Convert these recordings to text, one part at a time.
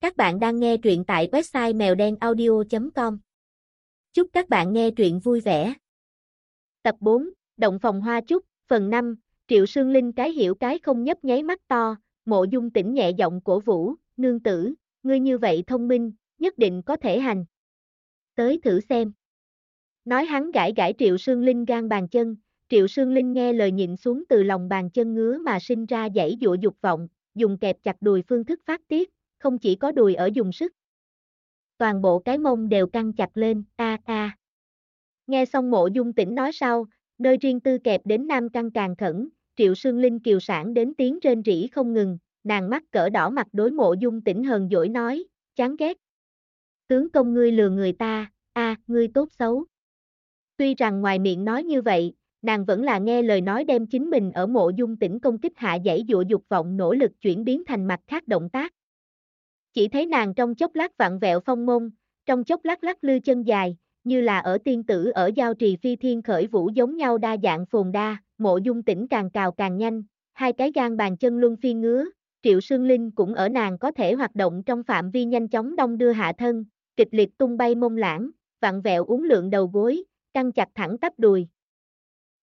Các bạn đang nghe truyện tại website mèo đen audio.com. Chúc các bạn nghe truyện vui vẻ. Tập 4, Động phòng hoa trúc, phần 5, Triệu Sương Linh cái hiểu cái không nhấp nháy mắt to, mộ dung tỉnh nhẹ giọng cổ vũ, nương tử, ngươi như vậy thông minh, nhất định có thể hành. Tới thử xem. Nói hắn gãi gãi Triệu Sương Linh gan bàn chân, Triệu Sương Linh nghe lời nhịn xuống từ lòng bàn chân ngứa mà sinh ra dãy dụa dục vọng, dùng kẹp chặt đùi phương thức phát tiết, không chỉ có đùi ở dùng sức. Toàn bộ cái mông đều căng chặt lên, a a. Nghe xong mộ dung tỉnh nói sau, nơi riêng tư kẹp đến nam căng càng khẩn, triệu sương linh kiều sản đến tiếng trên rỉ không ngừng, nàng mắt cỡ đỏ mặt đối mộ dung tỉnh hờn dỗi nói, chán ghét. Tướng công ngươi lừa người ta, a, ngươi tốt xấu. Tuy rằng ngoài miệng nói như vậy, nàng vẫn là nghe lời nói đem chính mình ở mộ dung tỉnh công kích hạ dãy dụa dục vọng nỗ lực chuyển biến thành mặt khác động tác, chỉ thấy nàng trong chốc lát vặn vẹo phong môn, trong chốc lát lắc lư chân dài, như là ở tiên tử ở giao trì phi thiên khởi vũ giống nhau đa dạng phồn đa, mộ dung tỉnh càng cào càng nhanh, hai cái gan bàn chân luân phi ngứa, triệu sương linh cũng ở nàng có thể hoạt động trong phạm vi nhanh chóng đông đưa hạ thân, kịch liệt tung bay mông lãng, vặn vẹo uống lượng đầu gối, căng chặt thẳng tắp đùi.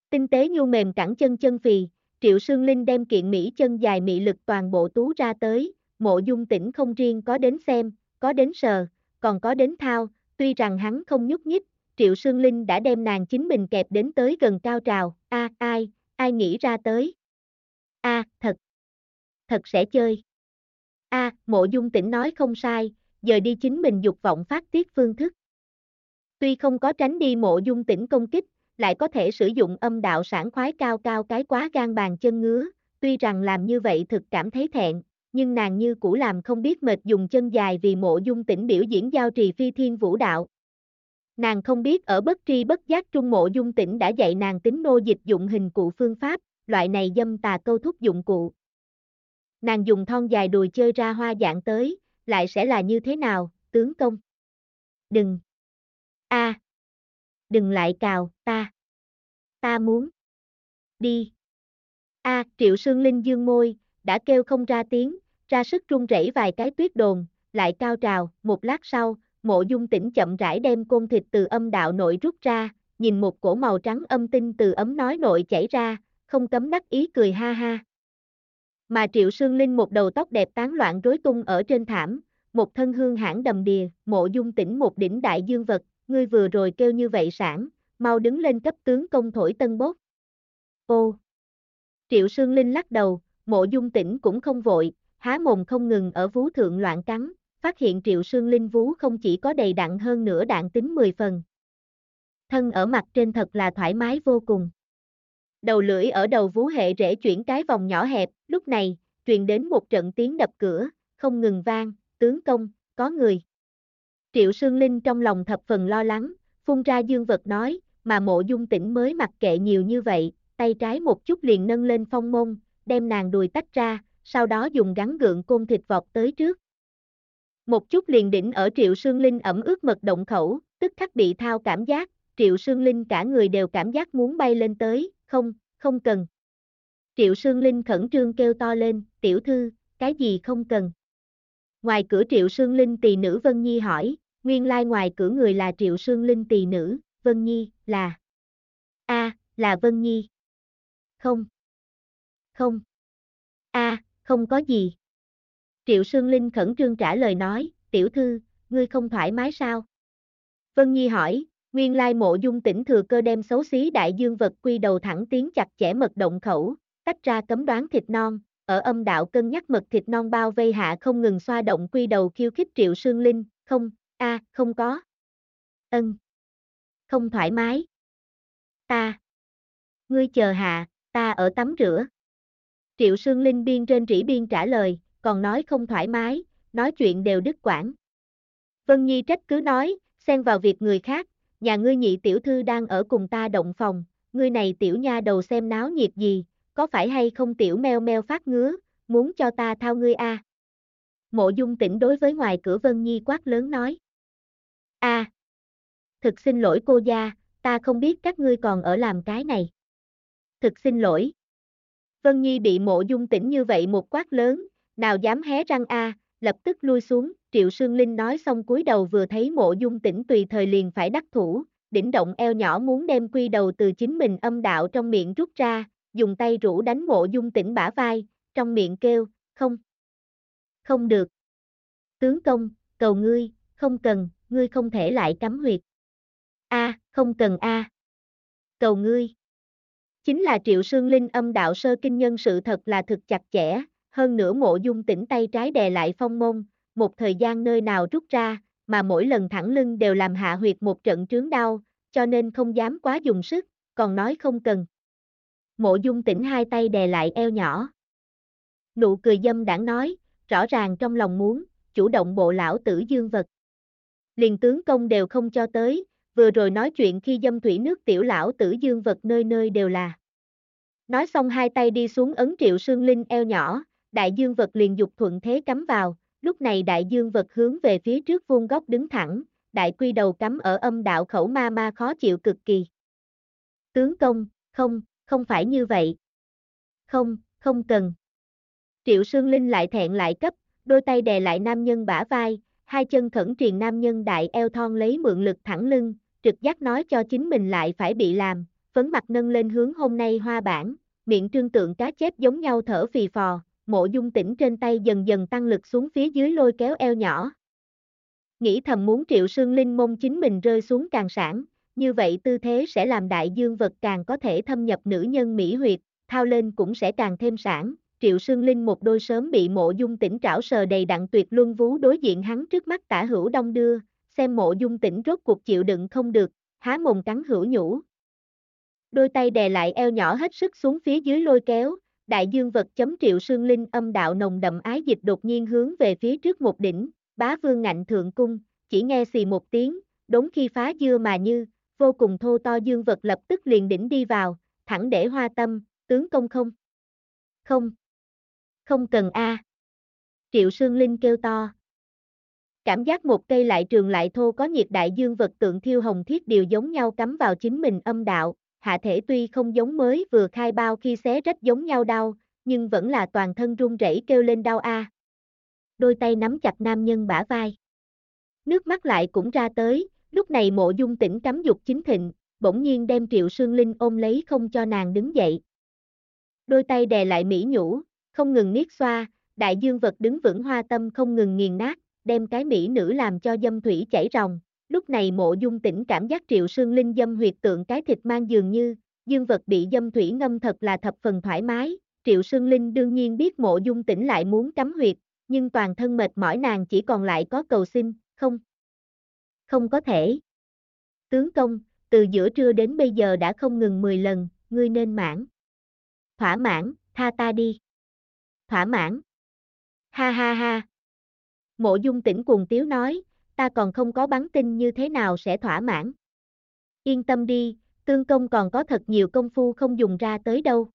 Tinh tế nhu mềm cẳng chân chân phì, triệu sương linh đem kiện mỹ chân dài mị lực toàn bộ tú ra tới, mộ dung tỉnh không riêng có đến xem, có đến sờ, còn có đến thao, tuy rằng hắn không nhúc nhích, Triệu Sương Linh đã đem nàng chính mình kẹp đến tới gần cao trào, a ai, ai nghĩ ra tới? a thật, thật sẽ chơi. a mộ dung tỉnh nói không sai, giờ đi chính mình dục vọng phát tiết phương thức. Tuy không có tránh đi mộ dung tỉnh công kích, lại có thể sử dụng âm đạo sản khoái cao cao cái quá gan bàn chân ngứa, tuy rằng làm như vậy thực cảm thấy thẹn, nhưng nàng như cũ làm không biết mệt dùng chân dài vì mộ dung tỉnh biểu diễn giao trì phi thiên vũ đạo. Nàng không biết ở bất tri bất giác trung mộ dung tỉnh đã dạy nàng tính nô dịch dụng hình cụ phương pháp, loại này dâm tà câu thúc dụng cụ. Nàng dùng thon dài đùi chơi ra hoa dạng tới, lại sẽ là như thế nào, tướng công? Đừng! a Đừng lại cào, ta! Ta muốn! Đi! a triệu sương linh dương môi, đã kêu không ra tiếng, ra sức run rẩy vài cái tuyết đồn, lại cao trào, một lát sau, mộ dung tỉnh chậm rãi đem côn thịt từ âm đạo nội rút ra, nhìn một cổ màu trắng âm tinh từ ấm nói nội chảy ra, không cấm đắc ý cười ha ha. Mà Triệu Sương Linh một đầu tóc đẹp tán loạn rối tung ở trên thảm, một thân hương hãn đầm đìa, mộ dung tỉnh một đỉnh đại dương vật, ngươi vừa rồi kêu như vậy sản, mau đứng lên cấp tướng công thổi tân bốt. Ô! Triệu Sương Linh lắc đầu, mộ dung tỉnh cũng không vội, há mồm không ngừng ở vú thượng loạn cắn, phát hiện triệu sương linh vú không chỉ có đầy đặn hơn nữa đạn tính 10 phần. Thân ở mặt trên thật là thoải mái vô cùng. Đầu lưỡi ở đầu vú hệ rễ chuyển cái vòng nhỏ hẹp, lúc này, truyền đến một trận tiếng đập cửa, không ngừng vang, tướng công, có người. Triệu Sương Linh trong lòng thập phần lo lắng, phun ra dương vật nói, mà mộ dung tỉnh mới mặc kệ nhiều như vậy, tay trái một chút liền nâng lên phong môn, đem nàng đùi tách ra, sau đó dùng gắn gượng côn thịt vọt tới trước. Một chút liền đỉnh ở Triệu Sương Linh ẩm ướt mật động khẩu, tức khắc bị thao cảm giác, Triệu Sương Linh cả người đều cảm giác muốn bay lên tới, không, không cần. Triệu Sương Linh khẩn trương kêu to lên, tiểu thư, cái gì không cần. Ngoài cửa Triệu Sương Linh tỳ nữ Vân Nhi hỏi, nguyên lai ngoài cửa người là Triệu Sương Linh tỳ nữ, Vân Nhi, là... a là Vân Nhi. Không. Không. a không có gì. Triệu Sương Linh khẩn trương trả lời nói, tiểu thư, ngươi không thoải mái sao? Vân Nhi hỏi, nguyên lai mộ dung tỉnh thừa cơ đem xấu xí đại dương vật quy đầu thẳng tiến chặt chẽ mật động khẩu, tách ra cấm đoán thịt non, ở âm đạo cân nhắc mật thịt non bao vây hạ không ngừng xoa động quy đầu khiêu khích Triệu Sương Linh, không, a không có. Ân. Không thoải mái. Ta. Ngươi chờ hạ, ta ở tắm rửa. Triệu Sương Linh biên trên rỉ biên trả lời, còn nói không thoải mái, nói chuyện đều đứt quãng. Vân Nhi trách cứ nói, xen vào việc người khác, nhà ngươi nhị tiểu thư đang ở cùng ta động phòng, ngươi này tiểu nha đầu xem náo nhiệt gì, có phải hay không tiểu meo meo phát ngứa, muốn cho ta thao ngươi a? Mộ dung tỉnh đối với ngoài cửa Vân Nhi quát lớn nói. a thực xin lỗi cô gia, ta không biết các ngươi còn ở làm cái này. Thực xin lỗi. Vân Nhi bị mộ dung tỉnh như vậy một quát lớn, nào dám hé răng a, lập tức lui xuống, Triệu Sương Linh nói xong cúi đầu vừa thấy mộ dung tỉnh tùy thời liền phải đắc thủ, đỉnh động eo nhỏ muốn đem quy đầu từ chính mình âm đạo trong miệng rút ra, dùng tay rũ đánh mộ dung tỉnh bả vai, trong miệng kêu, không, không được. Tướng công, cầu ngươi, không cần, ngươi không thể lại cắm huyệt. A, không cần a. Cầu ngươi. Chính là Triệu Sương Linh âm đạo sơ kinh nhân sự thật là thực chặt chẽ, hơn nữa mộ dung tỉnh tay trái đè lại phong môn, một thời gian nơi nào rút ra, mà mỗi lần thẳng lưng đều làm hạ huyệt một trận trướng đau, cho nên không dám quá dùng sức, còn nói không cần. Mộ dung tỉnh hai tay đè lại eo nhỏ. Nụ cười dâm đảng nói, rõ ràng trong lòng muốn, chủ động bộ lão tử dương vật. Liền tướng công đều không cho tới, vừa rồi nói chuyện khi dâm thủy nước tiểu lão tử dương vật nơi nơi đều là. Nói xong hai tay đi xuống ấn triệu sương linh eo nhỏ, đại dương vật liền dục thuận thế cắm vào, lúc này đại dương vật hướng về phía trước vuông góc đứng thẳng, đại quy đầu cắm ở âm đạo khẩu ma ma khó chịu cực kỳ. Tướng công, không, không phải như vậy. Không, không cần. Triệu Sương Linh lại thẹn lại cấp, đôi tay đè lại nam nhân bả vai, hai chân khẩn triền nam nhân đại eo thon lấy mượn lực thẳng lưng, trực giác nói cho chính mình lại phải bị làm, phấn mặt nâng lên hướng hôm nay hoa bản, miệng trương tượng cá chép giống nhau thở phì phò, mộ dung tỉnh trên tay dần dần tăng lực xuống phía dưới lôi kéo eo nhỏ. Nghĩ thầm muốn triệu sương linh mông chính mình rơi xuống càng sản, như vậy tư thế sẽ làm đại dương vật càng có thể thâm nhập nữ nhân mỹ huyệt, thao lên cũng sẽ càng thêm sản. Triệu Sương Linh một đôi sớm bị mộ dung tỉnh trảo sờ đầy đặn tuyệt luân vú đối diện hắn trước mắt tả hữu đông đưa, xem mộ dung tỉnh rốt cuộc chịu đựng không được, há mồm cắn hữu nhũ. Đôi tay đè lại eo nhỏ hết sức xuống phía dưới lôi kéo, đại dương vật chấm triệu sương linh âm đạo nồng đậm ái dịch đột nhiên hướng về phía trước một đỉnh, bá vương ngạnh thượng cung, chỉ nghe xì một tiếng, đống khi phá dưa mà như, vô cùng thô to dương vật lập tức liền đỉnh đi vào, thẳng để hoa tâm, tướng công không. Không. Không cần a. Triệu Sương Linh kêu to. Cảm giác một cây lại trường lại thô có nhiệt đại dương vật tượng thiêu hồng thiết đều giống nhau cắm vào chính mình âm đạo, hạ thể tuy không giống mới vừa khai bao khi xé rách giống nhau đau, nhưng vẫn là toàn thân run rẩy kêu lên đau a. Đôi tay nắm chặt nam nhân bả vai. Nước mắt lại cũng ra tới, lúc này mộ dung tỉnh cắm dục chính thịnh, bỗng nhiên đem triệu sương linh ôm lấy không cho nàng đứng dậy. Đôi tay đè lại mỹ nhũ, không ngừng niết xoa, đại dương vật đứng vững hoa tâm không ngừng nghiền nát, đem cái mỹ nữ làm cho dâm thủy chảy ròng. Lúc này mộ dung tỉnh cảm giác triệu sương linh dâm huyệt tượng cái thịt mang dường như, dương vật bị dâm thủy ngâm thật là thập phần thoải mái, triệu sương linh đương nhiên biết mộ dung tỉnh lại muốn cắm huyệt, nhưng toàn thân mệt mỏi nàng chỉ còn lại có cầu xin, không. Không có thể. Tướng công, từ giữa trưa đến bây giờ đã không ngừng 10 lần, ngươi nên mãn. Thỏa mãn, tha ta đi. Thỏa mãn. Ha ha ha. Mộ dung tỉnh cuồng tiếu nói, ta còn không có bắn tin như thế nào sẽ thỏa mãn. Yên tâm đi, tương công còn có thật nhiều công phu không dùng ra tới đâu.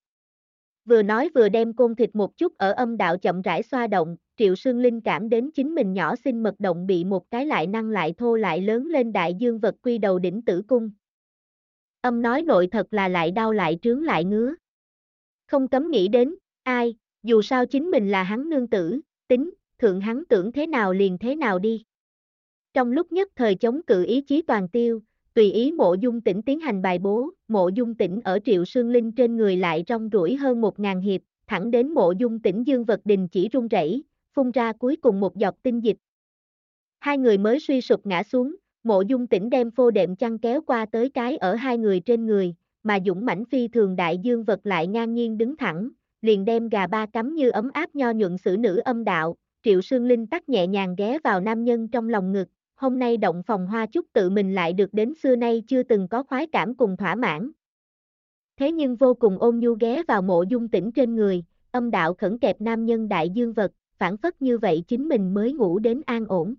Vừa nói vừa đem côn thịt một chút ở âm đạo chậm rãi xoa động, triệu sương linh cảm đến chính mình nhỏ xinh mật động bị một cái lại năng lại thô lại lớn lên đại dương vật quy đầu đỉnh tử cung. Âm nói nội thật là lại đau lại trướng lại ngứa. Không cấm nghĩ đến, ai, dù sao chính mình là hắn nương tử, tính, thượng hắn tưởng thế nào liền thế nào đi. Trong lúc nhất thời chống cự ý chí toàn tiêu, tùy ý mộ dung tỉnh tiến hành bài bố, mộ dung tỉnh ở triệu sương linh trên người lại rong rủi hơn một ngàn hiệp, thẳng đến mộ dung tỉnh dương vật đình chỉ rung rẩy, phun ra cuối cùng một giọt tinh dịch. Hai người mới suy sụp ngã xuống, mộ dung tỉnh đem phô đệm chăn kéo qua tới cái ở hai người trên người, mà dũng mãnh phi thường đại dương vật lại ngang nhiên đứng thẳng, liền đem gà ba cắm như ấm áp nho nhuận xử nữ âm đạo, triệu sương linh tắt nhẹ nhàng ghé vào nam nhân trong lòng ngực, hôm nay động phòng hoa chúc tự mình lại được đến xưa nay chưa từng có khoái cảm cùng thỏa mãn. Thế nhưng vô cùng ôn nhu ghé vào mộ dung tỉnh trên người, âm đạo khẩn kẹp nam nhân đại dương vật, phản phất như vậy chính mình mới ngủ đến an ổn.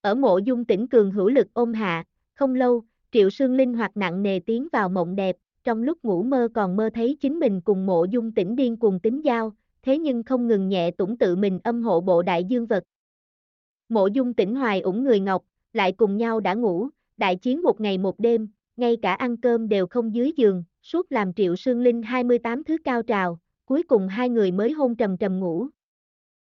Ở mộ dung tỉnh cường hữu lực ôm hạ, không lâu, triệu sương linh hoạt nặng nề tiến vào mộng đẹp, trong lúc ngủ mơ còn mơ thấy chính mình cùng mộ dung tỉnh điên cùng tính giao, thế nhưng không ngừng nhẹ tủng tự mình âm hộ bộ đại dương vật. Mộ dung tỉnh hoài ủng người ngọc, lại cùng nhau đã ngủ, đại chiến một ngày một đêm, ngay cả ăn cơm đều không dưới giường, suốt làm triệu sương linh 28 thứ cao trào, cuối cùng hai người mới hôn trầm trầm ngủ,